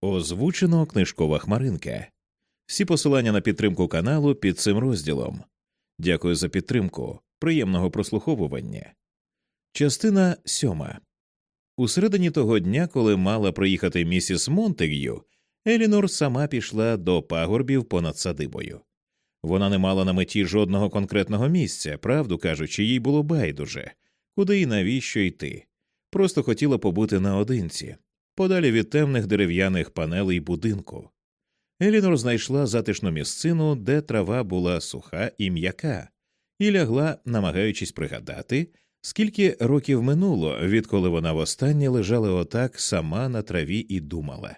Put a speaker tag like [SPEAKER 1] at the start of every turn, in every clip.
[SPEAKER 1] Озвучено книжкова хмаринка. Всі посилання на підтримку каналу під цим розділом. Дякую за підтримку. Приємного прослуховування. Частина сьома. У середині того дня, коли мала приїхати місіс Монтег'ю, Елінор сама пішла до пагорбів понад садибою. Вона не мала на меті жодного конкретного місця, правду кажучи, їй було байдуже, куди і навіщо йти. Просто хотіла побути наодинці, подалі від темних дерев'яних панелей будинку. Елінор знайшла затишну місцину, де трава була суха і м'яка, і лягла, намагаючись пригадати, скільки років минуло, відколи вона востаннє лежала отак сама на траві і думала.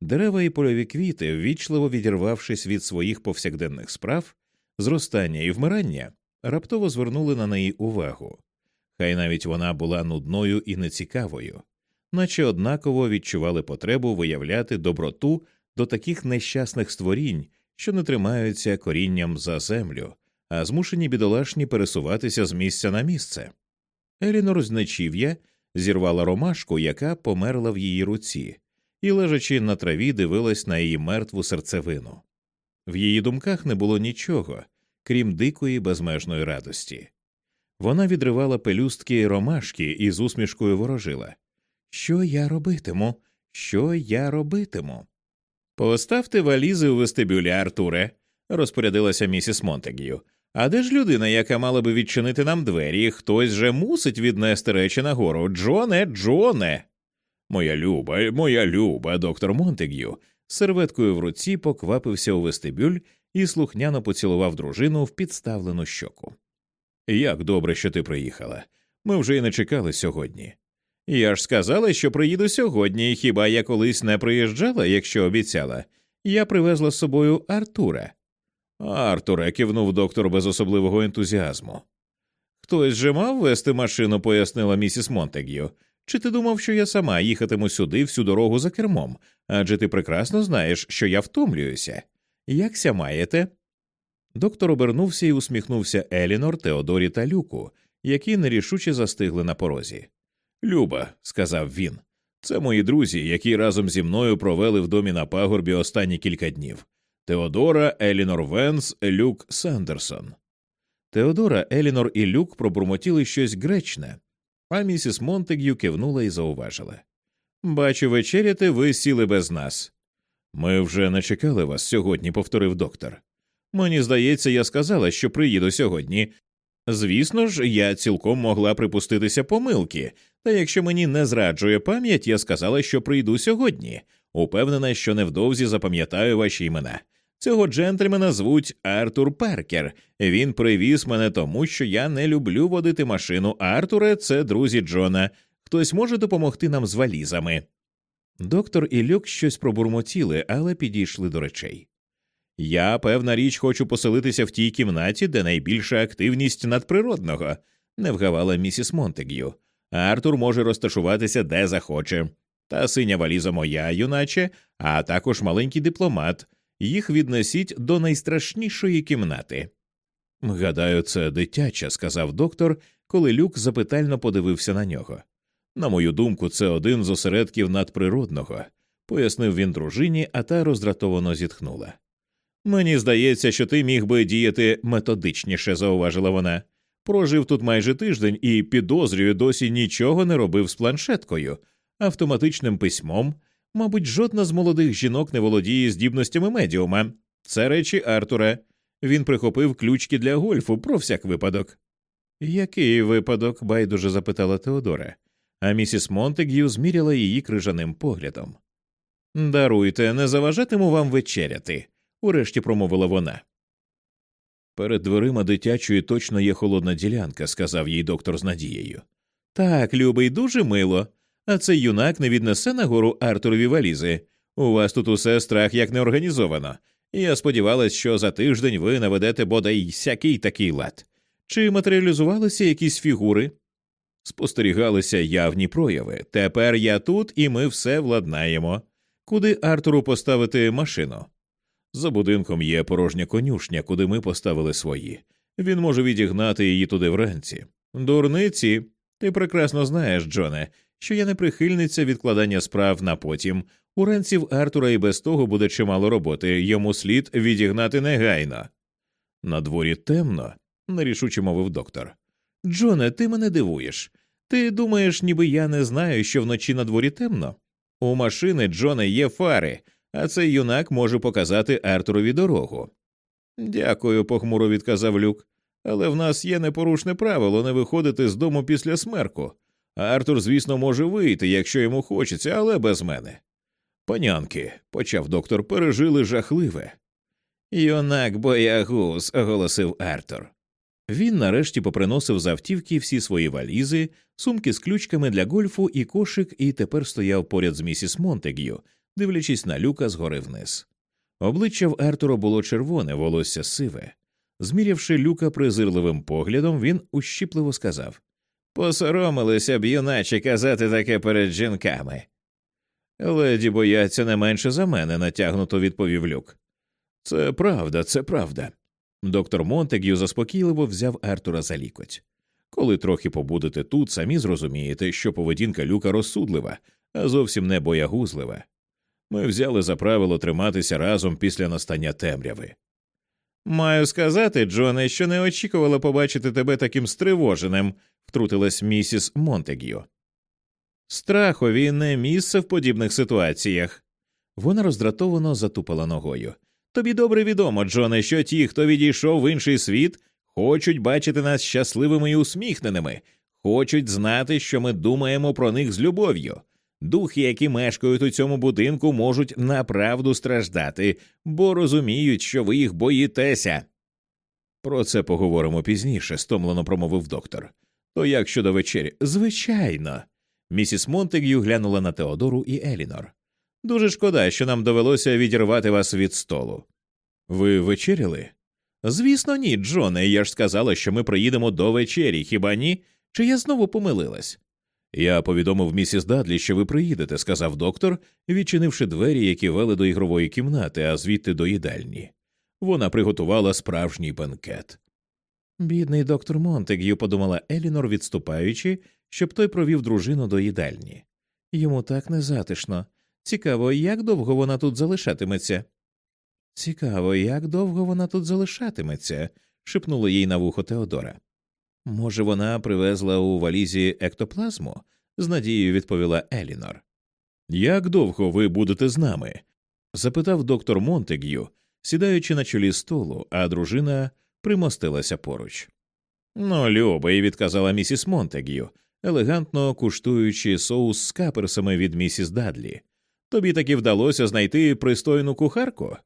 [SPEAKER 1] Дерева і польові квіти, ввічливо відірвавшись від своїх повсякденних справ, зростання і вмирання, раптово звернули на неї увагу. Хай навіть вона була нудною і нецікавою, наче однаково відчували потребу виявляти доброту до таких нещасних створінь, що не тримаються корінням за землю, а змушені бідолашні пересуватися з місця на місце. Елінор з зірвала ромашку, яка померла в її руці, і, лежачи на траві, дивилась на її мертву серцевину. В її думках не було нічого, крім дикої безмежної радості. Вона відривала пелюстки ромашки і з усмішкою ворожила. Що я робитиму? Що я робитиму? Поставте валізи у вестибюлі, Артуре, розпорядилася місіс Монтегю. А де ж людина, яка мала би відчинити нам двері? Хтось же мусить віднести речі нагору. Джоне, Джоне. Моя люба, моя люба, доктор Монтегю, серветкою в руці поквапився у вестибюль і слухняно поцілував дружину в підставлену щоку. Як добре, що ти приїхала. Ми вже й не чекали сьогодні. Я ж сказала, що приїду сьогодні, хіба я колись не приїжджала, якщо обіцяла. Я привезла з собою Артура. Артуре, кивнув доктор без особливого ентузіазму. Хтось же мав вести машину, пояснила місіс Монтег'ю. Чи ти думав, що я сама їхатиму сюди всю дорогу за кермом? Адже ти прекрасно знаєш, що я втомлююся. Якся маєте? Доктор обернувся і усміхнувся Елінор, Теодорі та Люку, які нерішуче застигли на порозі. Люба, сказав він, це мої друзі, які разом зі мною провели в домі на пагорбі останні кілька днів. Теодора, Елінор Венс, Люк Сандерсон. Теодора, Елінор і Люк пробурмотіли щось гречне, а місіс Монтег'ю кивнула і зауважила Бачу, вечеряти ви сіли без нас. Ми вже не чекали вас сьогодні, повторив доктор. Мені здається, я сказала, що приїду сьогодні. Звісно ж, я цілком могла припуститися помилки, та якщо мені не зраджує пам'ять, я сказала, що прийду сьогодні, упевнена, що невдовзі запам'ятаю ваші імена. Цього джентльмена звуть Артур Паркер. Він привіз мене тому, що я не люблю водити машину. Артуре, це друзі Джона. Хтось може допомогти нам з валізами. Доктор і Люк щось пробурмотіли, але підійшли до речей. Я, певна річ, хочу поселитися в тій кімнаті, де найбільша активність надприродного, не вгавала місіс Монтег'ю. Артур може розташуватися де захоче. Та синя валіза моя, юначе, а також маленький дипломат. Їх віднесіть до найстрашнішої кімнати. Гадаю, це дитяча, сказав доктор, коли люк запитально подивився на нього. На мою думку, це один з осередків надприродного, пояснив він дружині, а та роздратовано зітхнула. Мені здається, що ти міг би діяти методичніше, зауважила вона. Прожив тут майже тиждень і, підозрюю, досі нічого не робив з планшеткою, автоматичним письмом. Мабуть, жодна з молодих жінок не володіє здібностями медіума. Це речі Артура. Він прихопив ключки для гольфу про всяк випадок. Який випадок? байдуже запитала Теодора, а місіс Монтег'ю зміряла її крижаним поглядом. Даруйте, не заважатиму вам вечеряти, урешті промовила вона. Перед дверима дитячої точно є холодна ділянка, сказав їй доктор з надією. Так, любий, дуже мило. А цей юнак не віднесе нагору Артурові валізи. У вас тут усе страх як не організовано. Я сподівалась, що за тиждень ви наведете бодай сякий такий лад. Чи матеріалізувалися якісь фігури? Спостерігалися явні прояви. Тепер я тут і ми все владнаємо. Куди Артуру поставити машину? За будинком є порожня конюшня, куди ми поставили свої. Він може відігнати її туди вранці. Дурниці, ти прекрасно знаєш, Джоне, що я не прихильниця відкладання справ на потім. Уранці в Артура і без того буде чимало роботи, йому слід відігнати негайно. На дворі темно, нерішуче мовив доктор. Джоне, ти мене дивуєш. Ти думаєш, ніби я не знаю, що вночі на дворі темно? У машини Джоне є фари, а цей юнак може показати Артурові дорогу. Дякую, похмуро відказав люк. Але в нас є непорушне правило не виходити з дому після смерку. Артур, звісно, може вийти, якщо йому хочеться, але без мене. Панянки, почав доктор, пережили жахливе. Юнак боягуз, оголосив Артур. Він нарешті поприносив з автівки всі свої валізи, сумки з ключками для гольфу і кошик, і тепер стояв поряд з місіс Монтег'ю, дивлячись на люка згори вниз. Обличчя в Артура було червоне, волосся сиве. Змірявши люка презирливим поглядом, він ущіпливо сказав Посоромилися б, юначе, казати таке перед жінками. Леді бояться не менше за мене, натягнуто відповів люк. Це правда, це правда. Доктор Монтег'ю заспокійливо взяв Артура за лікоть. Коли трохи побудете тут, самі зрозумієте, що поведінка люка розсудлива, а зовсім не боягузлива. Ми взяли за правило триматися разом після настання темряви. Маю сказати, Джоне, що не очікувала побачити тебе таким стривоженим, втрутилась місіс Монтег'ю. Страхові не місце в подібних ситуаціях. Вона роздратовано затупила ногою. Тобі добре відомо, Джоне, що ті, хто відійшов в інший світ, хочуть бачити нас щасливими і усміхненими, хочуть знати, що ми думаємо про них з любов'ю. Духи, які мешкають у цьому будинку, можуть направду страждати, бо розуміють, що ви їх боїтеся. Про це поговоримо пізніше, стомлено промовив доктор. То як щодо вечері? Звичайно. Місіс Монтег'ю глянула на Теодору і Елінор. Дуже шкода, що нам довелося відірвати вас від столу. Ви вечеряли? Звісно, ні, Джоне. Я ж сказала, що ми приїдемо до вечері, хіба ні? Чи я знову помилилась? Я повідомив місіс Дадлі, що ви приїдете, сказав доктор, відчинивши двері, які вели до ігрової кімнати, а звідти до їдальні. Вона приготувала справжній бенкет. Бідний доктор Монтег'ю, подумала Елінор, відступаючи, щоб той провів дружину до їдальні. Йому так незатишно. Цікаво, як довго вона тут залишатиметься. Цікаво, як довго вона тут залишатиметься, шепнула їй на вухо Теодора. Може, вона привезла у валізі ектоплазму? з надією відповіла Елінор. Як довго ви будете з нами? запитав доктор Монтег'ю, сідаючи на чолі столу, а дружина примостилася поруч. Ну, любий, відказала місіс Монтег'ю, елегантно куштуючи соус з каперсами від місіс Дадлі. Тобі таки вдалося знайти пристойну кухарку?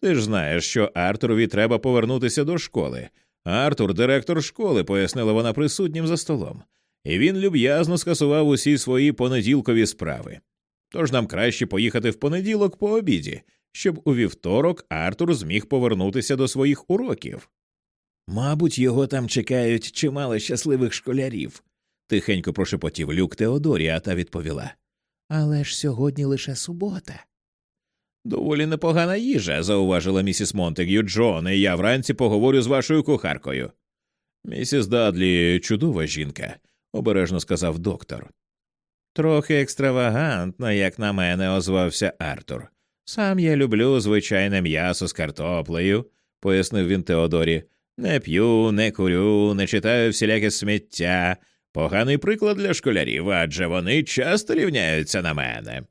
[SPEAKER 1] Ти ж знаєш, що Артурові треба повернутися до школи. Артур, директор школи, пояснила вона присутнім за столом, і він люб'язно скасував усі свої понеділкові справи. Тож нам краще поїхати в понеділок по обіді, щоб у вівторок Артур зміг повернутися до своїх уроків. Мабуть, його там чекають чимало щасливих школярів, тихенько прошепотів люк Теодорі, а та відповіла. Але ж сьогодні лише субота. Доволі непогана їжа, зауважила місіс Монтег'ю Джон, і я вранці поговорю з вашою кухаркою. Місіс Дадлі чудова жінка, обережно сказав доктор. Трохи екстравагантно, як на мене, озвався Артур. Сам я люблю звичайне м'ясо з картоплею, пояснив він Теодорі. Не п'ю, не курю, не читаю всіляке сміття. Поганий приклад для школярів, адже вони часто рівняються на мене.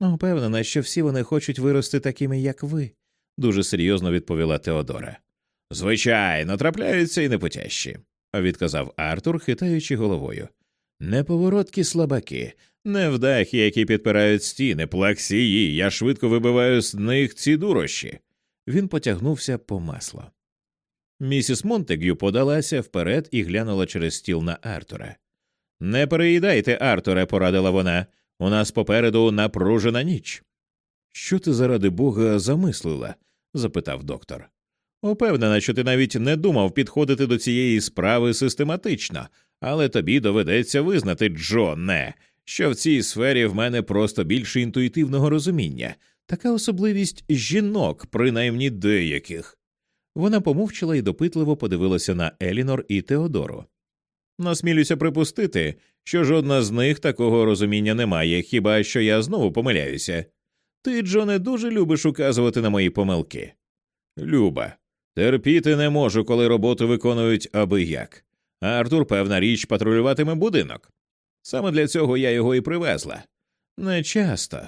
[SPEAKER 1] Упевнена, що всі вони хочуть вирости такими, як ви, дуже серйозно відповіла Теодора. Звичайно, трапляються і непотящі, відказав Артур, хитаючи головою. Неповороткі слабаки, невдахи, які підпирають стіни, плаксії, я швидко вибиваю з них ці дурощі. Він потягнувся по масло. Місіс Монтегю подалася вперед і глянула через стіл на Артура. Не переїдайте, Артуре, порадила вона. У нас попереду напружена ніч. Що ти заради бога замислила? запитав доктор. Упевнена, що ти навіть не думав підходити до цієї справи систематично, але тобі доведеться визнати, Джоне, що в цій сфері в мене просто більше інтуїтивного розуміння, така особливість жінок, принаймні деяких. Вона помовчала і допитливо подивилася на Елінор і Теодору. Насмілюся припустити, що жодна з них такого розуміння не має, хіба що я знову помиляюся. Ти, Джоне, дуже любиш указувати на мої помилки. Люба. Терпіти не можу, коли роботу виконують аби як. Артур, певна річ, патрулюватиме будинок. Саме для цього я його і привезла. Не часто,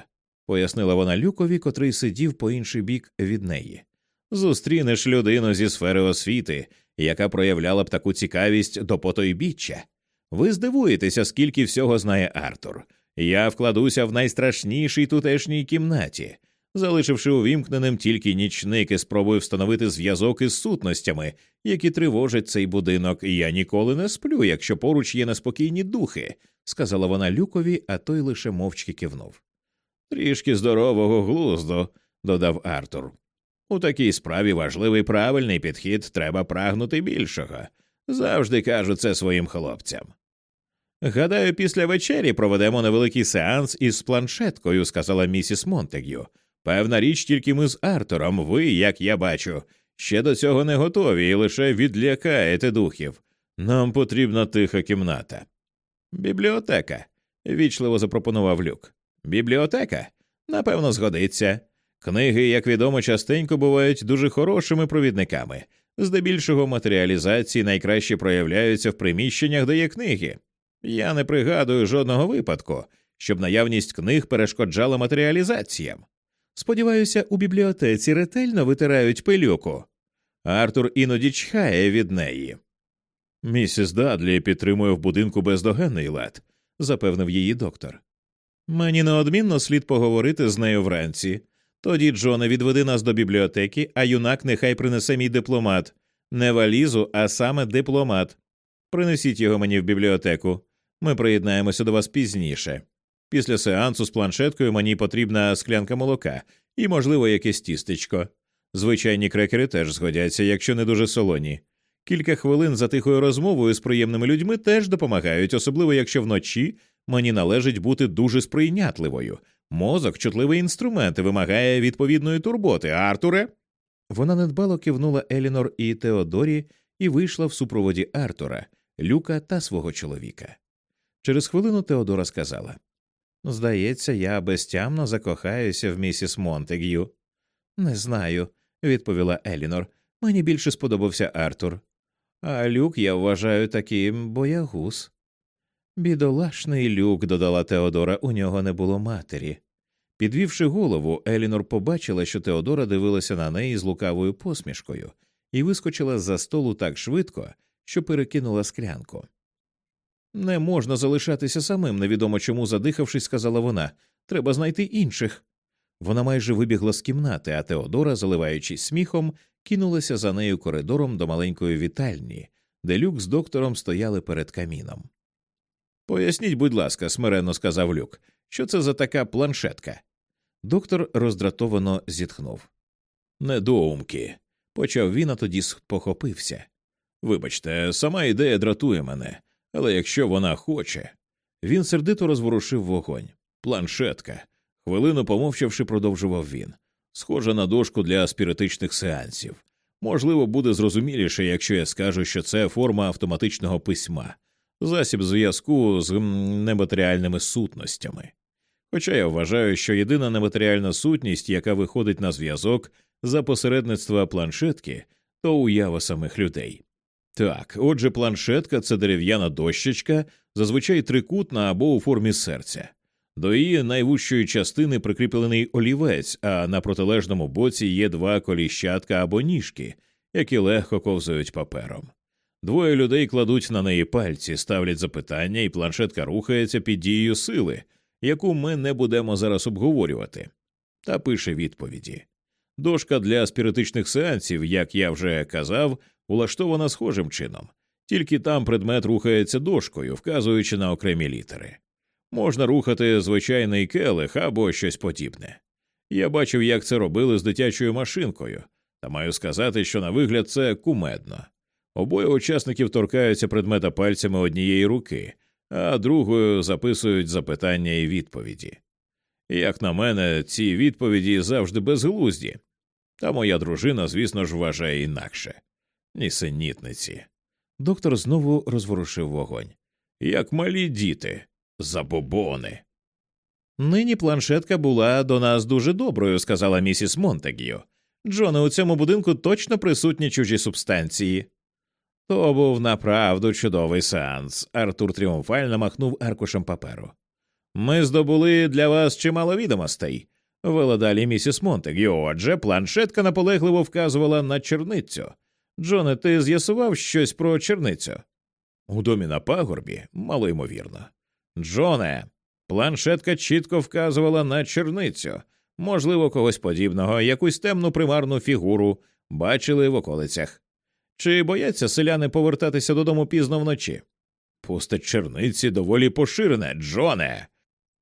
[SPEAKER 1] пояснила вона люкові, котрий сидів по інший бік від неї. Зустрінеш людину зі сфери освіти, яка проявляла б таку цікавість до потойбіччя. Ви здивуєтеся, скільки всього знає Артур. Я вкладуся в найстрашнішій тутешній кімнаті, залишивши увімкненим тільки нічник і спробую встановити зв'язок із сутностями, які тривожать цей будинок, я ніколи не сплю, якщо поруч є неспокійні духи, сказала вона люкові, а той лише мовчки кивнув. Трішки здорового глузду, додав Артур. У такій справі важливий правильний підхід треба прагнути більшого. Завжди кажу це своїм хлопцям. Гадаю, після вечері проведемо невеликий сеанс із планшеткою, сказала місіс Монтегю. Певна річ, тільки ми з Артуром, ви, як я бачу, ще до цього не готові і лише відлякаєте духів. Нам потрібна тиха кімната. Бібліотека, вічливо запропонував люк. Бібліотека? Напевно, згодиться. Книги, як відомо, частенько бувають дуже хорошими провідниками. Здебільшого матеріалізації найкраще проявляються в приміщеннях, де є книги. Я не пригадую жодного випадку, щоб наявність книг перешкоджала матеріалізаціям. Сподіваюся, у бібліотеці ретельно витирають пилюку. Артур іноді чхає від неї. Місіс Дадлі підтримує в будинку бездоганний лад, запевнив її доктор. Мені неодмінно слід поговорити з нею вранці. Тоді, Джоне, відведи нас до бібліотеки, а юнак нехай принесе мій дипломат, не валізу, а саме дипломат. Принесіть його мені в бібліотеку. Ми приєднаємося до вас пізніше. Після сеансу з планшеткою мені потрібна склянка молока і, можливо, якесь тістечко. Звичайні крекери теж згодяться, якщо не дуже солоні. Кілька хвилин за тихою розмовою з приємними людьми теж допомагають, особливо якщо вночі мені належить бути дуже сприйнятливою. Мозок чутливий інструмент і вимагає відповідної турботи. Артуре. Вона недбало кивнула Елінор і Теодорі і вийшла в супроводі Артура, Люка та свого чоловіка. Через хвилину Теодора сказала Здається, я безтямно закохаюся в місіс Монтег'ю. Не знаю, відповіла Елінор. Мені більше сподобався Артур. А люк я вважаю таким боягуз. Бідолашний люк, додала Теодора, у нього не було матері. Підвівши голову, Елінор побачила, що Теодора дивилася на неї з лукавою посмішкою, і вискочила з за столу так швидко, що перекинула склянку. Не можна залишатися самим, невідомо чому задихавшись, сказала вона. Треба знайти інших. Вона майже вибігла з кімнати, а Теодора, заливаючись сміхом, кинулася за нею коридором до маленької вітальні, де люк з доктором стояли перед каміном. Поясніть, будь ласка, смиренно сказав люк, що це за така планшетка. Доктор роздратовано зітхнув. Недоумки, почав він, а тоді похопився. Вибачте, сама ідея дратує мене, але якщо вона хоче. Він сердито розворушив вогонь. Планшетка. Хвилину помовчавши, продовжував він. Схожа на дошку для спіритичних сеансів. Можливо, буде зрозуміліше, якщо я скажу, що це форма автоматичного письма, засіб зв'язку з нематеріальними сутностями. Хоча я вважаю, що єдина нематеріальна сутність, яка виходить на зв'язок за посередництва планшетки, то уява самих людей. Так, отже, планшетка це дерев'яна дощечка, зазвичай трикутна або у формі серця. До її найвужчої частини прикріплений олівець, а на протилежному боці є два коліщатка або ніжки, які легко ковзають папером. Двоє людей кладуть на неї пальці, ставлять запитання, і планшетка рухається під дією сили, яку ми не будемо зараз обговорювати, та пише відповіді. Дошка для спіритичних сеансів, як я вже казав, улаштована схожим чином, тільки там предмет рухається дошкою, вказуючи на окремі літери. Можна рухати звичайний келих або щось подібне. Я бачив, як це робили з дитячою машинкою, та маю сказати, що на вигляд це кумедно. Обоє учасників торкаються предмета пальцями однієї руки, а другою записують запитання і відповіді. Як на мене, ці відповіді завжди безглузді, та моя дружина, звісно ж, вважає інакше. Нісенітниці. Доктор знову розворушив вогонь. Як малі діти, забобони. Нині планшетка була до нас дуже доброю, сказала місіс Монтегю. Джоне, у цьому будинку точно присутні чужі субстанції. То був направду чудовий сеанс. Артур тріумфально махнув аркушем паперу. Ми здобули для вас чимало відомостей. Вела далі місіс Монтегю. Отже, планшетка наполегливо вказувала на черницю. Джоне, ти з'ясував щось про черницю? У домі на пагорбі, мало ймовірно. Джоне, планшетка чітко вказувала на черницю, можливо, когось подібного, якусь темну примарну фігуру бачили в околицях. Чи бояться селяни повертатися додому пізно вночі? Пусте черниці доволі поширене, Джоне.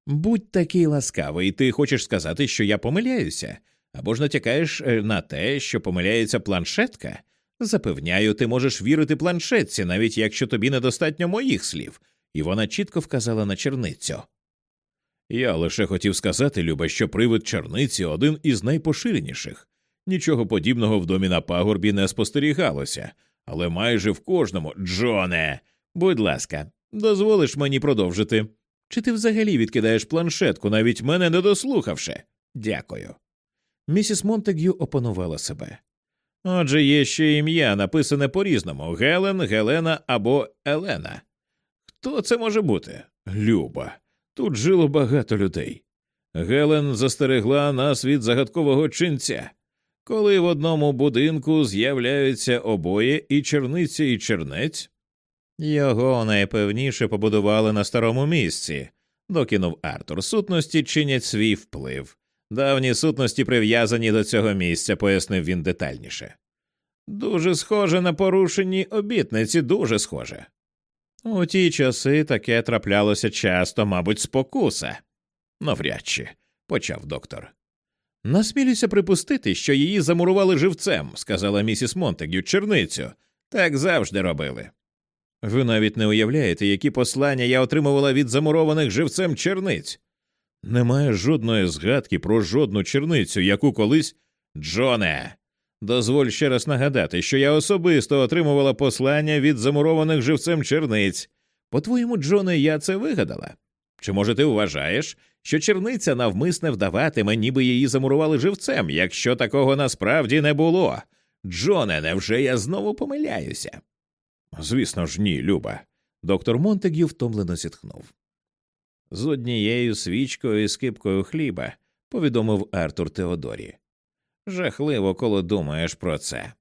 [SPEAKER 1] Будь такий ласкавий, ти хочеш сказати, що я помиляюся, або ж натякаєш е, на те, що помиляється планшетка? Запевняю, ти можеш вірити планшетці, навіть якщо тобі недостатньо моїх слів, і вона чітко вказала на черницю. Я лише хотів сказати, Люба, що привид черниці один із найпоширеніших. Нічого подібного в домі на пагорбі не спостерігалося, але майже в кожному Джоне. Будь ласка, дозволиш мені продовжити. Чи ти взагалі відкидаєш планшетку, навіть мене не дослухавши? Дякую. Місіс Монтегю опанувала себе. Отже, є ще ім'я, написане по різному Гелен, Гелена або Елена. Хто це може бути? Люба. Тут жило багато людей. Гелен застерегла нас від загадкового чинця. Коли в одному будинку з'являються обоє і черниця, і чернець, його найпевніше побудували на старому місці, докинув Артур. Сутності чинять свій вплив. Давні сутності прив'язані до цього місця, пояснив він детальніше. Дуже схоже на порушені обітниці, дуже схоже. У ті часи таке траплялося часто, мабуть, спокуса. Навряд чи, почав доктор. Насмілюся припустити, що її замурували живцем, сказала місіс Монтегю, черницю. Так завжди робили. Ви навіть не уявляєте, які послання я отримувала від замурованих живцем черниць. Немає жодної згадки про жодну черницю, яку колись. Джоне. Дозволь ще раз нагадати, що я особисто отримувала послання від замурованих живцем черниць. По твоєму, Джоне, я це вигадала. Чи може ти вважаєш, що черниця навмисне вдаватиме, ніби її замурували живцем, якщо такого насправді не було? Джоне, невже я знову помиляюся? Звісно ж, ні, Люба. Доктор Монтегю втомлено зітхнув. З однією свічкою і скипкою хліба, повідомив Артур Теодорі. Жахливо, коли думаєш про це.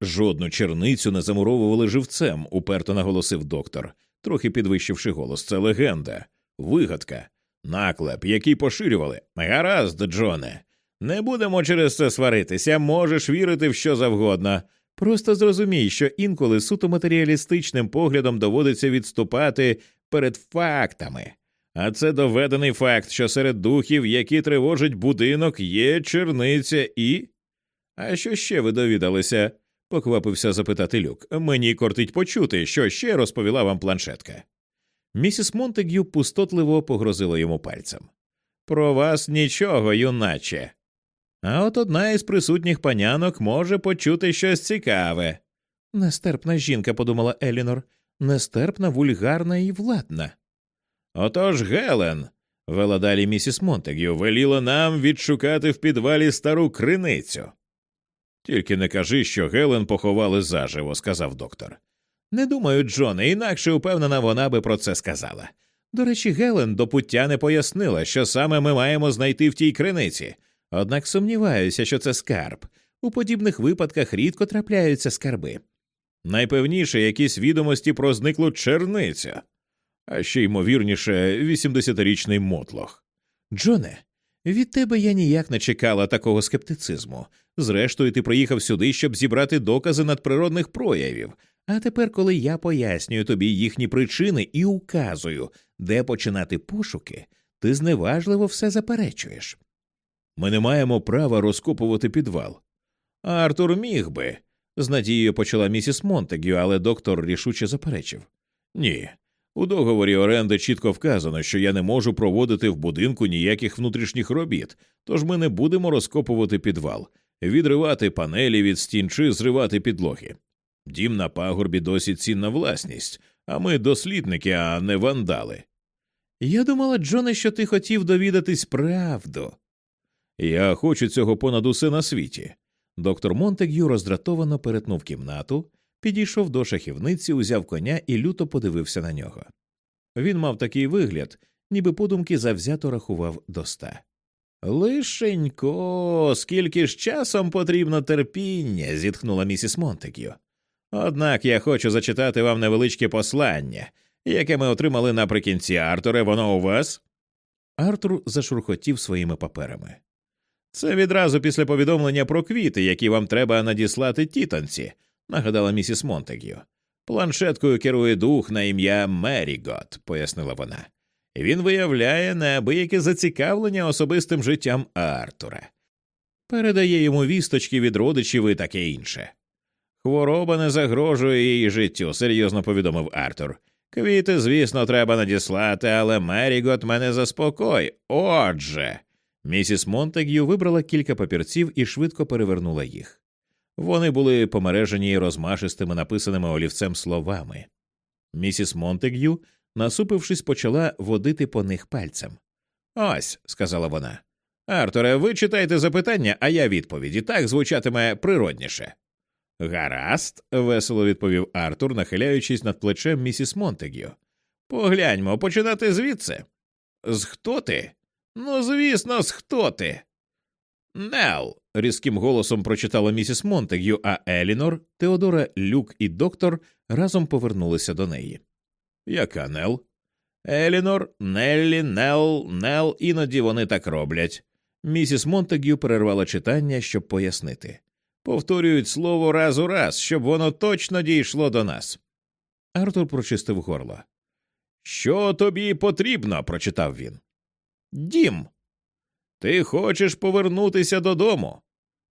[SPEAKER 1] Жодну черницю не замуровували живцем, уперто наголосив доктор, трохи підвищивши голос. Це легенда, вигадка, наклеп, який поширювали. Гаразд, Джоне. Не будемо через це сваритися, можеш вірити в що завгодно. Просто зрозумій, що інколи суто матеріалістичним поглядом доводиться відступати перед фактами. А це доведений факт, що серед духів, які тривожать будинок, є черниця і. А що ще ви довідалися? поквапився запитати люк. Мені кортить почути, що ще розповіла вам планшетка. Місіс Монтегю пустотливо погрозила йому пальцем. Про вас нічого, юначе. А от одна із присутніх панянок може почути щось цікаве. Нестерпна жінка, подумала Елінор, нестерпна, вульгарна і владна. Отож, Гелен, вела далі місіс Монтегю, веліла нам відшукати в підвалі стару криницю. Тільки не кажи, що Гелен поховали заживо, сказав доктор. Не думаю, Джоне, інакше упевнена, вона би про це сказала. До речі, Гелен до пуття не пояснила, що саме ми маємо знайти в тій криниці, однак сумніваюся, що це скарб. У подібних випадках рідко трапляються скарби. Найпевніше якісь відомості про зниклу черницю а ще ймовірніше, 80-річний мотлох. Джоне, від тебе я ніяк не чекала такого скептицизму. Зрештою, ти приїхав сюди, щоб зібрати докази надприродних проявів. А тепер, коли я пояснюю тобі їхні причини і указую, де починати пошуки, ти зневажливо все заперечуєш. Ми не маємо права розкопувати підвал. Артур міг би, з надією почала місіс Монтегю, але доктор рішуче заперечив. Ні, у договорі оренди чітко вказано, що я не можу проводити в будинку ніяких внутрішніх робіт, тож ми не будемо розкопувати підвал, відривати панелі від стін чи зривати підлоги. Дім на пагорбі досить цінна власність, а ми дослідники, а не вандали. Я думала, Джоне, що ти хотів довідатись правду. Я хочу цього понад усе на світі. Доктор Монтег'ю роздратовано перетнув кімнату, підійшов до шахівниці, узяв коня і люто подивився на нього. Він мав такий вигляд, ніби подумки завзято рахував до ста. Лишенько, скільки ж часом потрібно терпіння, зітхнула місіс Монтег'ю. Однак я хочу зачитати вам невеличке послання, яке ми отримали наприкінці Артуре, воно у вас? Артур зашурхотів своїми паперами. Це відразу після повідомлення про квіти, які вам треба надіслати тітанці, нагадала місіс Монтег'ю. Планшеткою керує дух на ім'я Мерігот, пояснила вона. Він виявляє неабияке зацікавлення особистим життям Артура, передає йому вісточки від родичів і таке інше. Хвороба не загрожує її життю, серйозно повідомив Артур. Квіти, звісно, треба надіслати, але Мерігот мене заспокой. Отже. Місіс Монтег'ю вибрала кілька папірців і швидко перевернула їх. Вони були помережені розмашистими написаними олівцем словами. Місіс Монтег'ю, насупившись, почала водити по них пальцем. Ось, сказала вона. Артуре, ви читайте запитання, а я відповіді. Так звучатиме природніше. Гаразд, весело відповів Артур, нахиляючись над плечем місіс Монтег'ю. Погляньмо, починати звідси. З хто ти? Ну, звісно, з хто ти? Нел. різким голосом прочитала місіс Монтег'ю, а Елінор, Теодора, Люк і доктор разом повернулися до неї. Яка Нел? Елінор, Неллі, Нел, Нел, іноді вони так роблять. Місіс Монтег'ю перервала читання, щоб пояснити. Повторюють слово раз у раз, щоб воно точно дійшло до нас. Артур прочистив горло. Що тобі потрібно? прочитав він. Дім. Ти хочеш повернутися додому.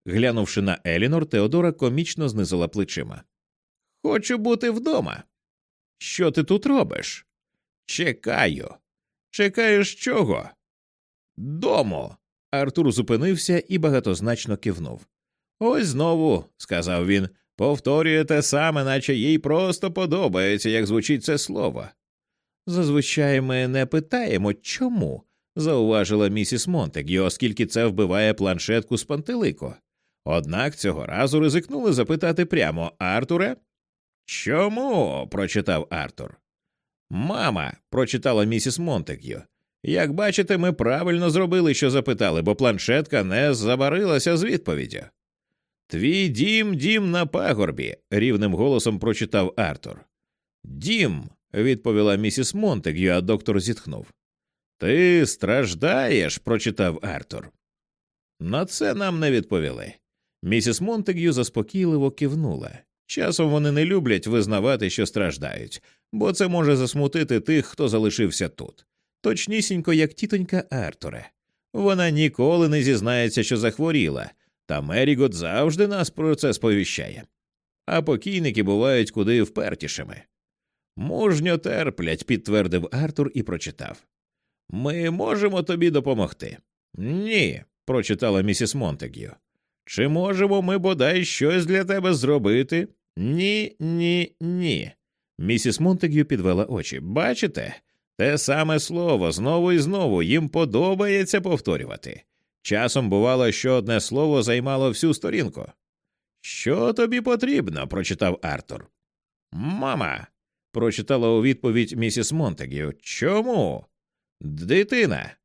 [SPEAKER 1] Глянувши на Елінор, Теодора комічно знизила плечима. Хочу бути вдома. Що ти тут робиш? Чекаю. Чекаєш чого? Дому. Артур зупинився і багатозначно кивнув. Ось знову, сказав він, повторює те саме, наче їй просто подобається, як звучить це слово. Зазвичай ми не питаємо чому, зауважила місіс Монтег'ю, оскільки це вбиває планшетку з пантелико. Однак цього разу ризикнули запитати прямо Артуре. Чому? прочитав Артур. Мама, прочитала місіс Монтег'ю. Як бачите, ми правильно зробили, що запитали, бо планшетка не забарилася з відповіддю. Твій дім, дім на пагорбі, рівним голосом прочитав Артур. Дім, відповіла місіс Монтег'ю, а доктор зітхнув. Ти страждаєш, прочитав Артур. На це нам не відповіли. Місіс Монтег'ю заспокійливо кивнула. Часом вони не люблять визнавати, що страждають, бо це може засмутити тих, хто залишився тут. Точнісінько, як тітонька Артуре. Вона ніколи не зізнається, що захворіла, та Мерігот завжди нас про це сповіщає. А покійники бувають куди впертішими. Мужньо терплять, підтвердив Артур і прочитав. Ми можемо тобі допомогти. Ні, прочитала місіс Монтег'ю. Чи можемо ми бодай щось для тебе зробити? Ні, ні, ні. Місіс Монтег'ю підвела очі. Бачите? Те саме слово знову і знову їм подобається повторювати. Часом бувало, що одне слово займало всю сторінку. Що тобі потрібно? прочитав Артур. Мама. прочитала у відповідь місіс Монтегю. Чому? Дитина.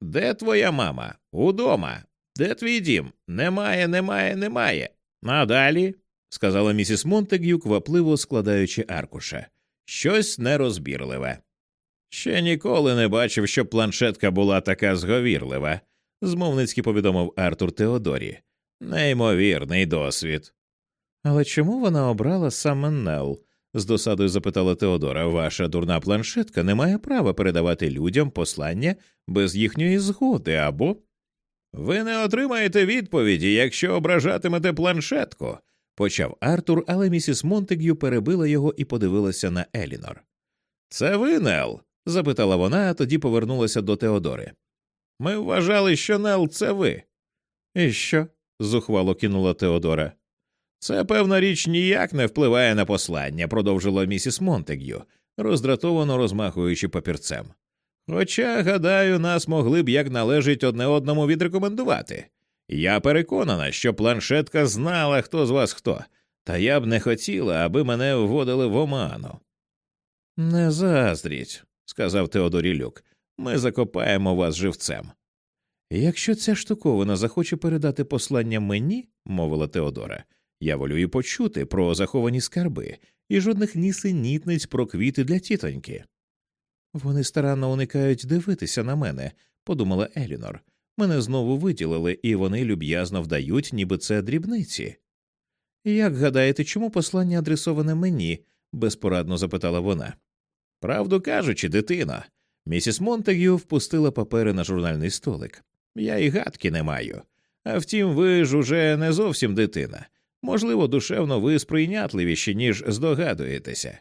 [SPEAKER 1] Де твоя мама? Удома. Де твій дім? Немає, немає, немає. А далі, сказала місіс Монтегю, квапливо складаючи аркуша. Щось нерозбірливе. Ще ніколи не бачив, щоб планшетка була така зговірлива змовницьки повідомив Артур Теодорі. Неймовірний досвід. Але чому вона обрала саме Нел? з досадою запитала Теодора. Ваша дурна планшетка не має права передавати людям послання без їхньої згоди або. Ви не отримаєте відповіді, якщо ображатимете планшетку, почав Артур, але місіс Монтег'ю перебила його і подивилася на Елінор. Це ви, Нел? запитала вона, а тоді повернулася до Теодори. Ми вважали, що Нел це ви. І що? зухвало кинула Теодора. Це, певна річ, ніяк не впливає на послання, продовжила місіс Монтег'ю, роздратовано розмахуючи папірцем. Хоча, гадаю, нас могли б як належить одне одному відрекомендувати. Я переконана, що планшетка знала, хто з вас хто, та я б не хотіла, аби мене вводили в оману. Не заздріть, сказав Теодорі Люк. Ми закопаємо вас живцем. Якщо ця штуковина захоче передати послання мені, мовила Теодора, я волюю почути про заховані скарби і жодних нісенітниць про квіти для тітоньки. Вони старанно уникають дивитися на мене, подумала Елінор. Мене знову виділили, і вони люб'язно вдають, ніби це дрібниці. Як гадаєте, чому послання адресоване мені? безпорадно запитала вона. Правду кажучи, дитина. Місіс Монтегю впустила папери на журнальний столик. Я і гадки не маю. А втім, ви ж уже не зовсім дитина. Можливо, душевно ви сприйнятливіші, ніж здогадуєтеся.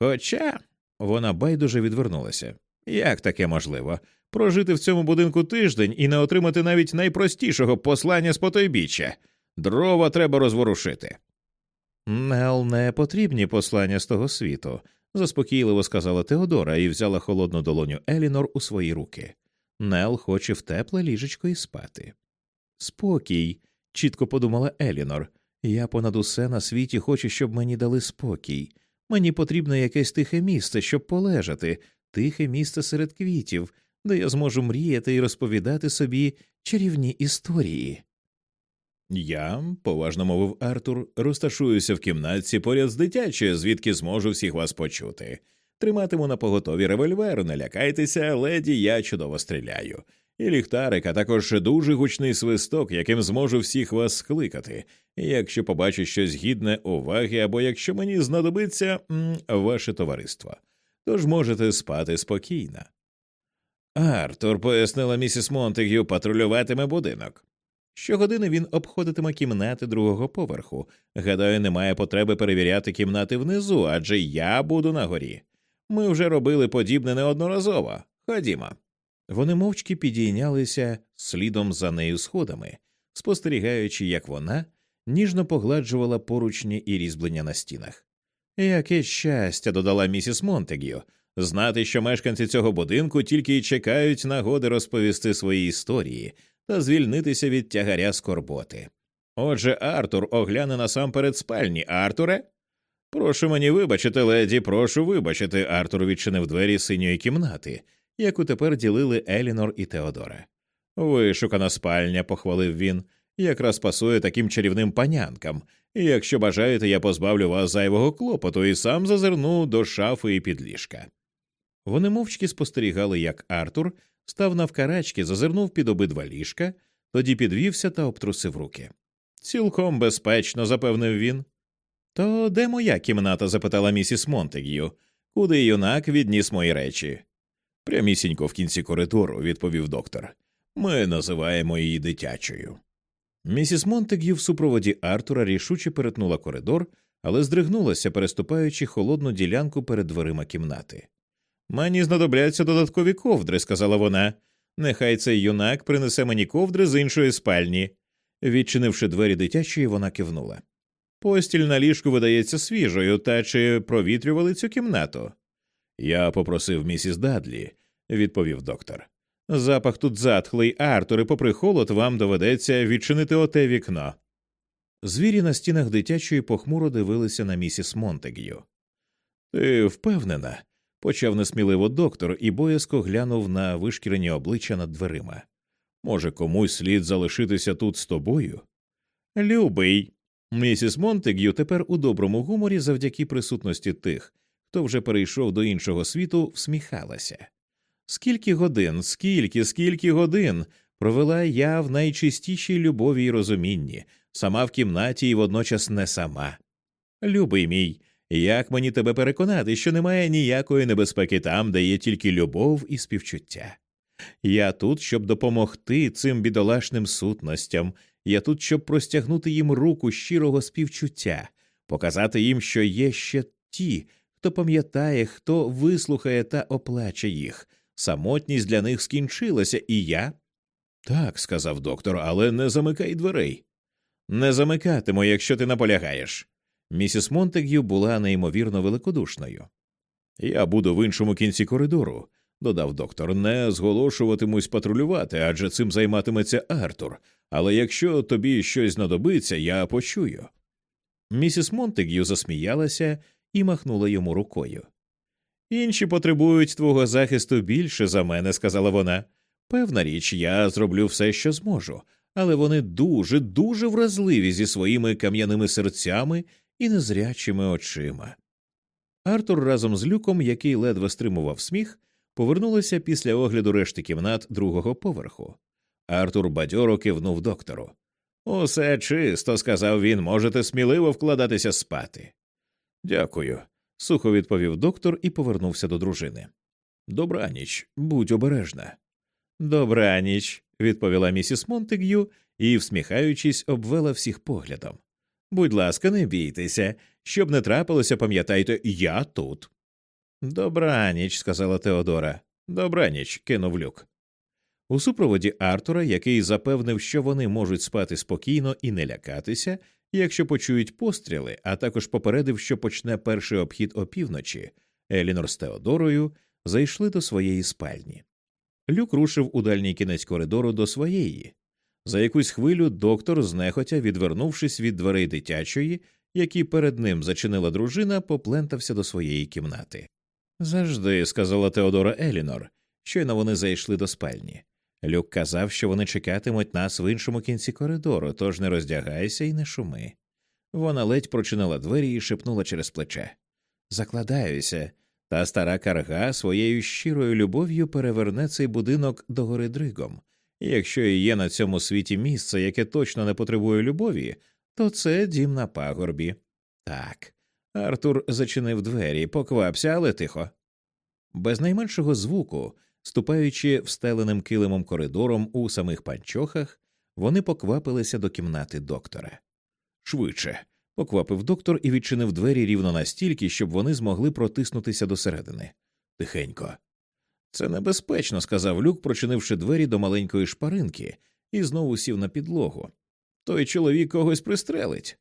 [SPEAKER 1] Хоча вона байдуже відвернулася. Як таке можливо? Прожити в цьому будинку тиждень і не отримати навіть найпростішого послання з потойбіччя. Дрова треба розворушити. Нел не потрібні послання з того світу, заспокійливо сказала Теодора і взяла холодну долоню Елінор у свої руки. Нел хоче в тепле ліжечко і спати. Спокій, чітко подумала Елінор. Я понад усе на світі хочу, щоб мені дали спокій. Мені потрібно якесь тихе місце, щоб полежати, тихе місце серед квітів, де я зможу мріяти і розповідати собі чарівні історії. Я, поважно мовив Артур, розташуюся в кімнатці поряд з дитячою, звідки зможу всіх вас почути. Триматиму на поготові револьвер, не лякайтеся, леді, я чудово стріляю. І ліхтарик, а також дуже гучний свисток, яким зможу всіх вас скликати, якщо побачу щось гідне уваги, або якщо мені знадобиться м, ваше товариство. Тож можете спати спокійно. Артур, пояснила місіс Монтегю, патрулюватиме будинок. Щогодини він обходитиме кімнати другого поверху. Гадаю, немає потреби перевіряти кімнати внизу, адже я буду на горі. Ми вже робили подібне неодноразово. Ходімо. Вони мовчки підійнялися слідом за нею сходами, спостерігаючи, як вона ніжно погладжувала поручні і різьблення на стінах. Яке щастя, додала місіс Монтегю, знати, що мешканці цього будинку тільки й чекають нагоди розповісти свої історії та звільнитися від тягаря скорботи. Отже, Артур огляне насамперед спальні, Артуре. Прошу мені вибачити, леді, прошу вибачити. Артур відчинив двері синьої кімнати, яку тепер ділили Елінор і Теодора. Вишукана спальня, похвалив він, якраз пасує таким чарівним панянкам, і якщо бажаєте, я позбавлю вас зайвого клопоту і сам зазирну до шафи і під ліжка. Вони мовчки спостерігали, як Артур став навкарачки, зазирнув під обидва ліжка, тоді підвівся та обтрусив руки. Цілком безпечно, запевнив він. То де моя кімната? запитала місіс Монтег'ю. Куди юнак відніс мої речі? Прямісінько в кінці коридору, відповів доктор. Ми називаємо її дитячою. Місіс Монтег'ю в супроводі Артура рішуче перетнула коридор, але здригнулася, переступаючи холодну ділянку перед дверима кімнати. Мені знадобляться додаткові ковдри, сказала вона. Нехай цей юнак принесе мені ковдри з іншої спальні. Відчинивши двері дитячої, вона кивнула. Постіль на ліжку видається свіжою, та чи провітрювали цю кімнату? Я попросив місіс Дадлі, відповів доктор. Запах тут затхлий, Артур, і попри холод, вам доведеться відчинити оте вікно. Звірі на стінах дитячої похмуро дивилися на місіс Монтег'ю. Ти впевнена? Почав несміливо доктор і боязко глянув на вишкірені обличчя над дверима. Може, комусь слід залишитися тут з тобою? Любий. Місіс Монтег'ю тепер у доброму гуморі завдяки присутності тих, хто вже перейшов до іншого світу, всміхалася. Скільки годин, скільки, скільки годин провела я в найчистішій любові й розумінні, сама в кімнаті і водночас не сама. Любий мій, як мені тебе переконати, що немає ніякої небезпеки там, де є тільки любов і співчуття? Я тут, щоб допомогти цим бідолашним сутностям, я тут, щоб простягнути їм руку щирого співчуття, показати їм, що є ще ті, хто пам'ятає, хто вислухає та оплаче їх. Самотність для них скінчилася, і я. Так, сказав доктор, але не замикай дверей. Не замикатиму, якщо ти наполягаєш. Місіс Монтег'ю була неймовірно великодушною. Я буду в іншому кінці коридору, додав доктор, не зголошуватимусь патрулювати, адже цим займатиметься Артур. Але якщо тобі щось знадобиться, я почую. Місіс Монтег'ю засміялася і махнула йому рукою. Інші потребують твого захисту більше за мене, сказала вона. Певна річ, я зроблю все, що зможу, але вони дуже, дуже вразливі зі своїми кам'яними серцями і незрячими очима. Артур разом з люком, який ледве стримував сміх, повернулися після огляду решти кімнат другого поверху. Артур бадьоро кивнув доктору. Усе чисто, сказав він, можете сміливо вкладатися спати. Дякую, сухо відповів доктор і повернувся до дружини. Добраніч, будь обережна. Добраніч, відповіла місіс Монтег'ю і, всміхаючись, обвела всіх поглядом. Будь ласка, не бійтеся, щоб не трапилося, пам'ятайте, я тут. Добраніч, сказала Теодора. Добраніч, кинув люк. У супроводі Артура, який запевнив, що вони можуть спати спокійно і не лякатися, якщо почують постріли, а також попередив, що почне перший обхід опівночі, Елінор з Теодорою зайшли до своєї спальні. Люк рушив у дальній кінець коридору до своєї. За якусь хвилю доктор, знехотя, відвернувшись від дверей дитячої, які перед ним зачинила дружина, поплентався до своєї кімнати. Завжди, сказала Теодора Елінор, щойно вони зайшли до спальні. Люк казав, що вони чекатимуть нас в іншому кінці коридору, тож не роздягайся і не шуми. Вона ледь прочинила двері і шепнула через плече Закладаюся, та стара карга своєю щирою любов'ю переверне цей будинок догори дригом. І якщо і є на цьому світі місце, яке точно не потребує любові, то це дім на пагорбі. Так. Артур зачинив двері, поквапся, але тихо. Без найменшого звуку, ступаючи встеленим килимом коридором у самих панчохах, вони поквапилися до кімнати доктора. Швидше. поквапив доктор і відчинив двері рівно настільки, щоб вони змогли протиснутися досередини. Тихенько. Це небезпечно, сказав люк, прочинивши двері до маленької шпаринки, і знову сів на підлогу. Той чоловік когось пристрелить.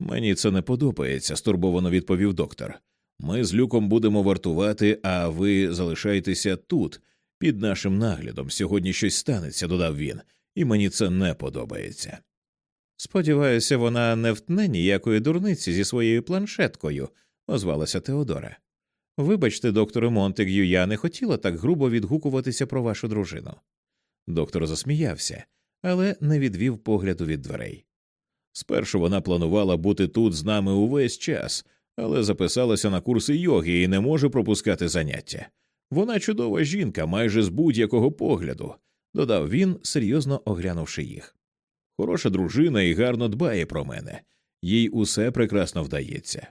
[SPEAKER 1] Мені це не подобається, стурбовано відповів доктор. Ми з люком будемо вартувати, а ви залишайтеся тут, під нашим наглядом. Сьогодні щось станеться, додав він, і мені це не подобається. Сподіваюся, вона не втне ніякої дурниці зі своєю планшеткою, озвалася Теодора. Вибачте, докторе Монтег'ю, я не хотіла так грубо відгукуватися про вашу дружину. Доктор засміявся, але не відвів погляду від дверей. Спершу вона планувала бути тут з нами увесь час, але записалася на курси йоги і не може пропускати заняття. Вона чудова жінка, майже з будь-якого погляду, додав він, серйозно оглянувши їх. Хороша дружина і гарно дбає про мене, їй усе прекрасно вдається.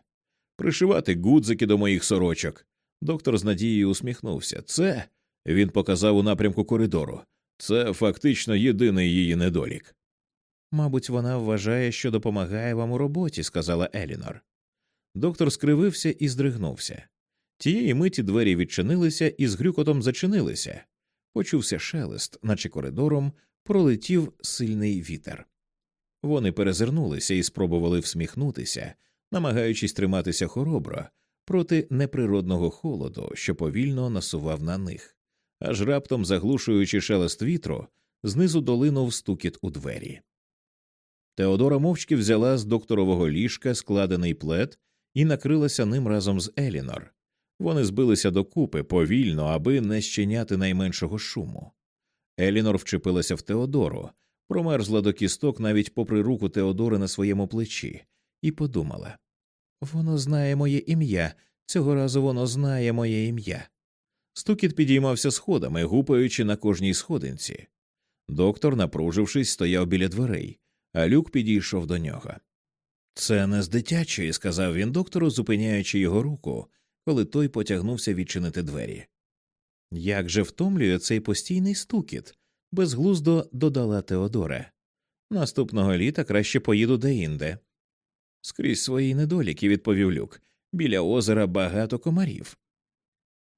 [SPEAKER 1] Пришивати гудзики до моїх сорочок. Доктор з надією усміхнувся. Це він показав у напрямку коридору. Це фактично єдиний її недолік. Мабуть, вона вважає, що допомагає вам у роботі, сказала Елінор. Доктор скривився і здригнувся. Тієї миті двері відчинилися і з грюкотом зачинилися. Почувся шелест, наче коридором пролетів сильний вітер. Вони перезирнулися і спробували всміхнутися, намагаючись триматися хоробро проти неприродного холоду, що повільно насував на них, аж раптом, заглушуючи шелест вітру, знизу долинув стукіт у двері. Теодора мовчки взяла з докторового ліжка складений плед і накрилася ним разом з Елінор. Вони збилися докупи повільно, аби не щеняти найменшого шуму. Елінор вчепилася в Теодору, промерзла до кісток навіть попри руку Теодори на своєму плечі, і подумала Воно знає моє ім'я, цього разу воно знає моє ім'я. Стукіт підіймався сходами, гупаючи на кожній сходинці. Доктор, напружившись, стояв біля дверей, а люк підійшов до нього. Це не з дитячої, сказав він доктору, зупиняючи його руку, коли той потягнувся відчинити двері. Як же втомлює цей постійний стукіт, безглуздо додала Теодора. Наступного літа краще поїду деінде. Скрізь свої недоліки, відповів люк. Біля озера багато комарів.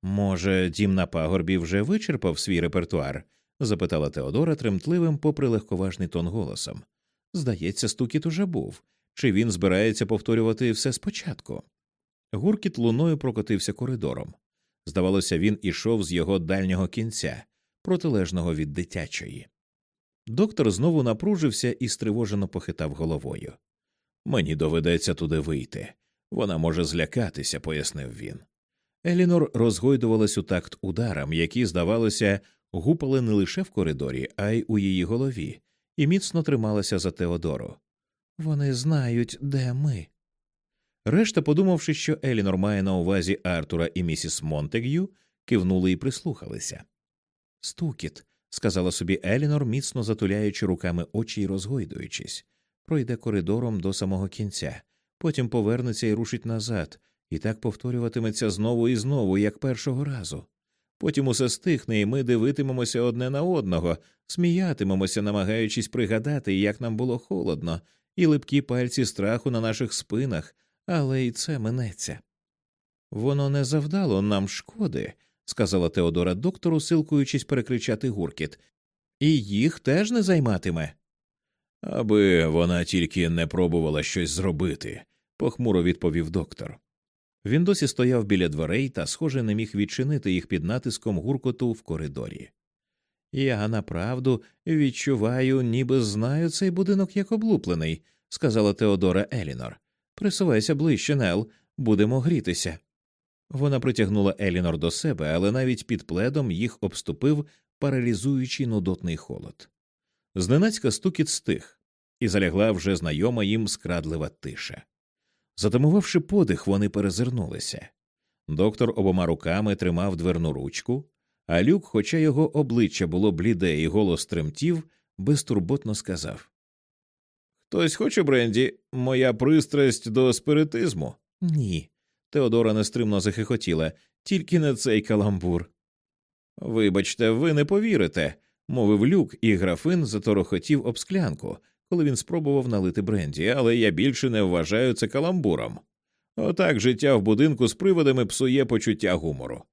[SPEAKER 1] Може, дім на пагорбі вже вичерпав свій репертуар? запитала Теодора тремтливим, попри легковажний тон голосом. Здається, стукіт уже був. Чи він збирається повторювати все спочатку? Гуркіт луною прокотився коридором. Здавалося, він ішов з його дальнього кінця, протилежного від дитячої. Доктор знову напружився і стривожено похитав головою. Мені доведеться туди вийти. Вона може злякатися, пояснив він. Елінор розгойдувалась у такт ударам, які, здавалося, гупали не лише в коридорі, а й у її голові, і міцно трималася за Теодору. Вони знають, де ми. Решта, подумавши, що Елінор має на увазі Артура і місіс Монтег'ю, кивнули і прислухалися. Стукіт, сказала собі Елінор, міцно затуляючи руками очі й розгойдуючись, пройде коридором до самого кінця, потім повернеться і рушить назад, і так повторюватиметься знову і знову, як першого разу. Потім усе стихне, і ми дивитимемося одне на одного, сміятимемося, намагаючись пригадати, як нам було холодно, і липкі пальці страху на наших спинах, але й це минеться. Воно не завдало нам шкоди, сказала Теодора доктору, силкуючись перекричати гуркіт, і їх теж не займатиме. Аби вона тільки не пробувала щось зробити, похмуро відповів доктор. Він досі стояв біля дверей та, схоже, не міг відчинити їх під натиском гуркоту в коридорі. Я направду відчуваю, ніби знаю цей будинок як облуплений, сказала Теодора Елінор. Присувайся ближче, Нел, будемо грітися. Вона притягнула Елінор до себе, але навіть під пледом їх обступив паралізуючий нудотний холод. Зненацька стукіт стих, і залягла вже знайома їм скрадлива тиша. Затамувавши подих, вони перезирнулися. Доктор обома руками тримав дверну ручку, а люк, хоча його обличчя було бліде і голос тремтів, безтурботно сказав Хтось хоче, Бренді, моя пристрасть до спиритизму? Ні. Теодора нестримно захихотіла, тільки не цей каламбур. Вибачте, ви не повірите, мовив люк, і графин заторохотів об склянку, коли він спробував налити бренді, але я більше не вважаю це каламбуром. Отак життя в будинку з приводами псує почуття гумору.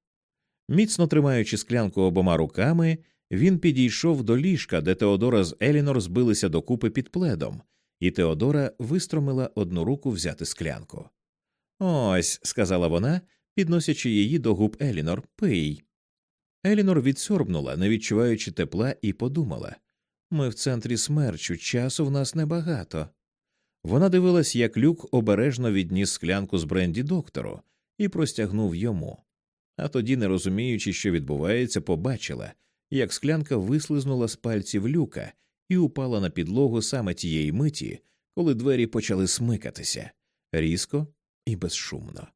[SPEAKER 1] Міцно тримаючи склянку обома руками, він підійшов до ліжка, де Теодора з Елінор збилися докупи під пледом, і Теодора вистромила одну руку взяти склянку. Ось, сказала вона, підносячи її до губ Елінор, пий. Елінор відсорбнула, не відчуваючи тепла, і подумала ми в центрі смерчу, часу в нас небагато. Вона дивилась, як люк обережно відніс склянку з бренді доктору і простягнув йому. А тоді, не розуміючи, що відбувається, побачила, як склянка вислизнула з пальців люка і упала на підлогу саме тієї миті, коли двері почали смикатися різко і безшумно.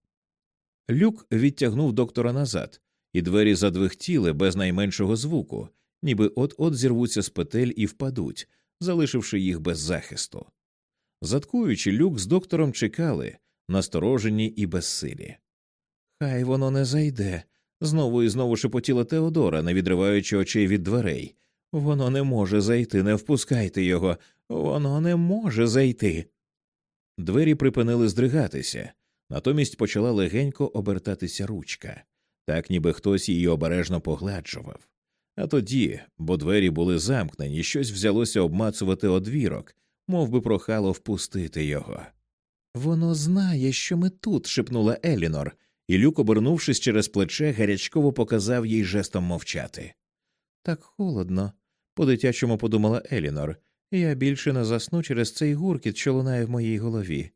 [SPEAKER 1] Люк відтягнув доктора назад, і двері задвихтіли без найменшого звуку, ніби от от зірвуться з петель і впадуть, залишивши їх без захисту. Заткуючи люк з доктором чекали, насторожені і безсилі. Хай воно не зайде. Знову і знову шепотіла Теодора, не відриваючи очей від дверей. Воно не може зайти, не впускайте його, воно не може зайти. Двері припинили здригатися, натомість почала легенько обертатися ручка, так ніби хтось її обережно погладжував. А тоді, бо двері були замкнені, щось взялося обмацувати одвірок, мов би прохало впустити його. Воно знає, що ми тут, шепнула Елінор, і люк, обернувшись через плече, гарячково показав їй жестом мовчати. Так холодно, по дитячому подумала Елінор, я більше не засну через цей гуркіт, що лунає в моїй голові.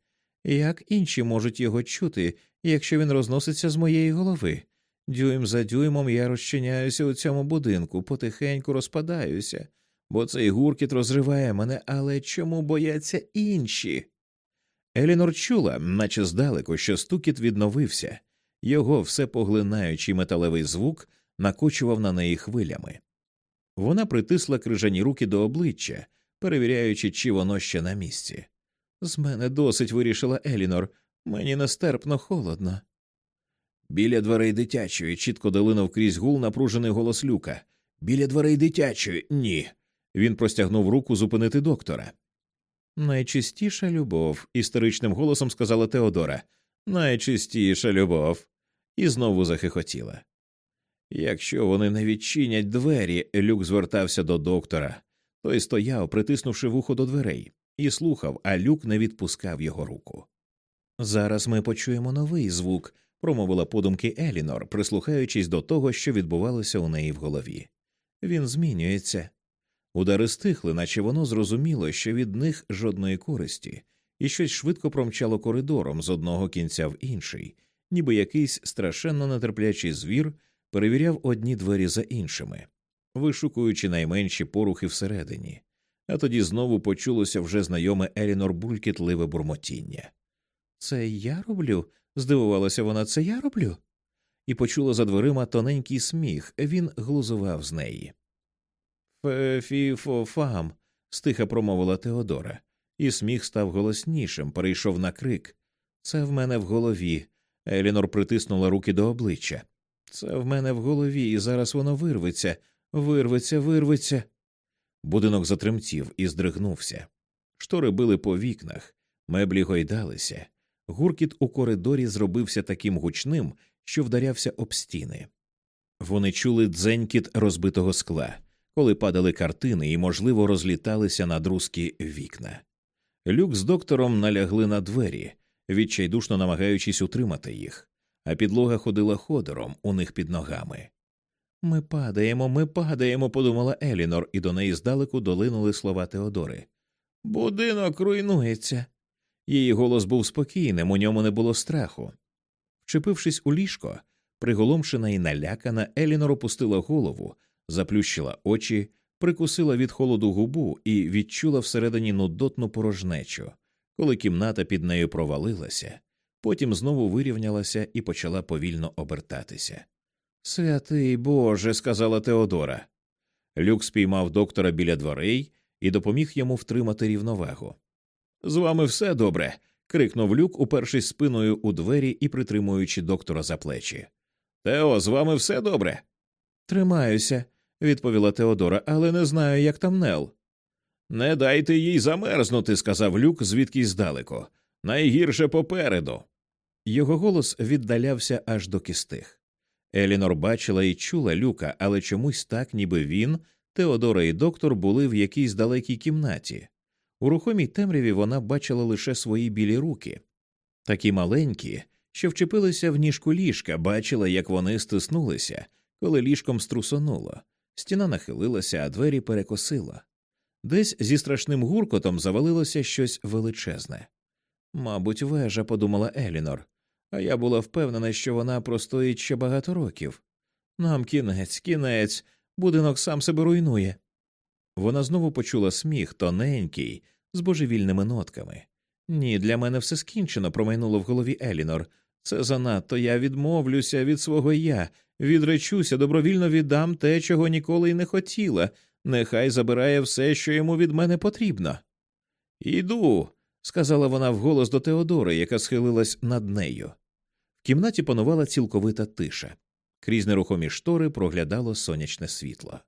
[SPEAKER 1] Як інші можуть його чути, якщо він розноситься з моєї голови? Дюйм за дюймом я розчиняюся у цьому будинку, потихеньку розпадаюся, бо цей гуркіт розриває мене, але чому бояться інші? Елінор чула, наче здалеку, що стукіт відновився, його все поглинаючий металевий звук накочував на неї хвилями. Вона притисла крижані руки до обличчя, перевіряючи, чи воно ще на місці. З мене досить вирішила Елінор, мені нестерпно холодно. Біля дверей дитячої чітко долинув крізь гул напружений голос люка. Біля дверей дитячої ні. Він простягнув руку зупинити доктора. Найчистіша любов, історичним голосом сказала Теодора. Найчистіша любов. І знову захихотіла. Якщо вони не відчинять двері, люк звертався до доктора. Той стояв, притиснувши вухо до дверей, і слухав, а люк не відпускав його руку. Зараз ми почуємо новий звук, промовила подумки Елінор, прислухаючись до того, що відбувалося у неї в голові. Він змінюється. Удари стихли, наче воно зрозуміло, що від них жодної користі, і щось швидко промчало коридором з одного кінця в інший, ніби якийсь страшенно нетерплячий звір перевіряв одні двері за іншими, вишукуючи найменші порухи всередині, а тоді знову почулося вже знайоме Елінор булькітливе бурмотіння. Це я роблю? Здивувалася вона, це я роблю? І почула за дверима тоненький сміх, він глузував з неї. Фе-фі-фо-фам, стиха промовила Теодора, і сміх став голоснішим, перейшов на крик. Це в мене в голові. Елінор притиснула руки до обличчя. Це в мене в голові, і зараз воно вирветься, вирветься, вирветься. Будинок затремтів і здригнувся. Штори били по вікнах, меблі гойдалися. Гуркіт у коридорі зробився таким гучним, що вдарявся об стіни. Вони чули дзенькіт розбитого скла, коли падали картини і, можливо, розліталися на друзкі вікна. Люк з доктором налягли на двері, відчайдушно намагаючись утримати їх, а підлога ходила ходором у них під ногами. Ми падаємо, ми падаємо, подумала Елінор, і до неї здалеку долинули слова Теодори. Будинок руйнується. Її голос був спокійним, у ньому не було страху. Вчепившись у ліжко, приголомшена і налякана, Елінор опустила голову, заплющила очі, прикусила від холоду губу і відчула всередині нудотну порожнечу, коли кімната під нею провалилася, потім знову вирівнялася і почала повільно обертатися. Святий Боже, сказала Теодора. Люк спіймав доктора біля дверей і допоміг йому втримати рівновагу. З вами все добре. крикнув люк, упершись спиною у двері і притримуючи доктора за плечі. Тео, з вами все добре. Тримаюся, відповіла Теодора, але не знаю, як там Нел. Не дайте їй замерзнути, сказав люк звідкись здалеку. Найгірше попереду. Його голос віддалявся аж до кістих. Елінор бачила і чула люка, але чомусь так, ніби він, Теодора і доктор були в якійсь далекій кімнаті. У рухомій темряві вона бачила лише свої білі руки, такі маленькі, що вчепилися в ніжку ліжка, бачила, як вони стиснулися, коли ліжком струсонуло, стіна нахилилася, а двері перекосило. Десь зі страшним гуркотом завалилося щось величезне. Мабуть, вежа, подумала Елінор, а я була впевнена, що вона простоїть ще багато років. Нам кінець, кінець, будинок сам себе руйнує. Вона знову почула сміх, тоненький, з божевільними нотками. Ні, для мене все скінчено, промайнуло в голові Елінор. Це занадто я відмовлюся від свого я, відречуся, добровільно віддам те, чого ніколи й не хотіла. Нехай забирає все, що йому від мене потрібно. Іду, сказала вона вголос до Теодори, яка схилилась над нею. В кімнаті панувала цілковита тиша. Крізь нерухомі штори проглядало сонячне світло.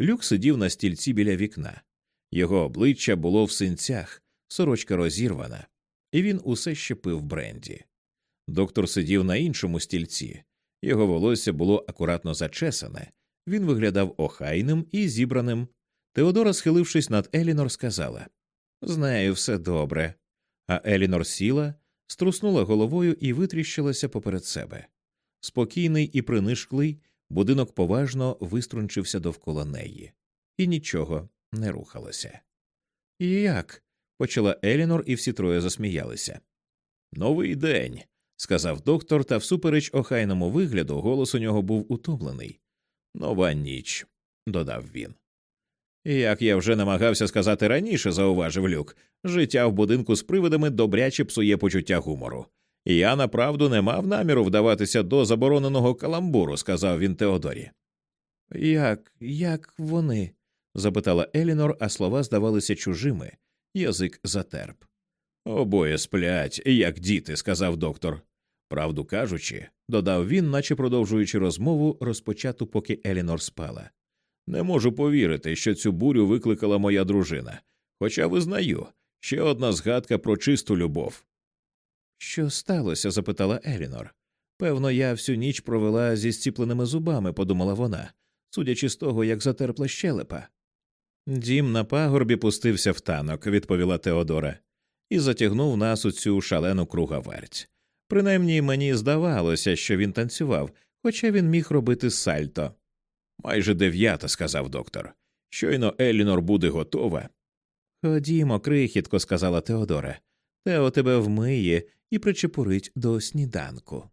[SPEAKER 1] Люк сидів на стільці біля вікна. Його обличчя було в синцях, сорочка розірвана, і він усе ще пив бренді. Доктор сидів на іншому стільці, його волосся було акуратно зачесане, він виглядав охайним і зібраним. Теодора, схилившись над Елінор, сказала З нею все добре. А Елінор сіла, струснула головою і витріщилася поперед себе. Спокійний і принишклий, будинок поважно виструнчився довкола неї, і нічого не рухалося. Як? почала Елінор, і всі троє засміялися. Новий день, сказав доктор, та всупереч охайному вигляду голос у нього був утомлений. Нова ніч, додав він. Як я вже намагався сказати раніше, зауважив люк, життя в будинку з привидами добряче псує почуття гумору. Я направду не мав наміру вдаватися до забороненого каламбуру, сказав він Теодорі. Як, як вони? запитала Елінор, а слова здавалися чужими, язик затерп. Обоє сплять, як діти, сказав доктор. Правду кажучи, додав він, наче продовжуючи розмову, розпочату, поки Елінор спала. Не можу повірити, що цю бурю викликала моя дружина, хоча визнаю ще одна згадка про чисту любов. Що сталося? запитала Елінор. Певно, я всю ніч провела зі зціпленими зубами, подумала вона, судячи з того, як затерпла щелепа. Дім на пагорбі пустився в танок, відповіла Теодора, і затягнув нас у цю шалену круговерть. Принаймні мені здавалося, що він танцював, хоча він міг робити сальто. Майже дев'ята, сказав доктор. Щойно Елінор буде готова. Ходімо, крихітко, сказала Теодора. Тео тебе вмиє і причепурить до сніданку.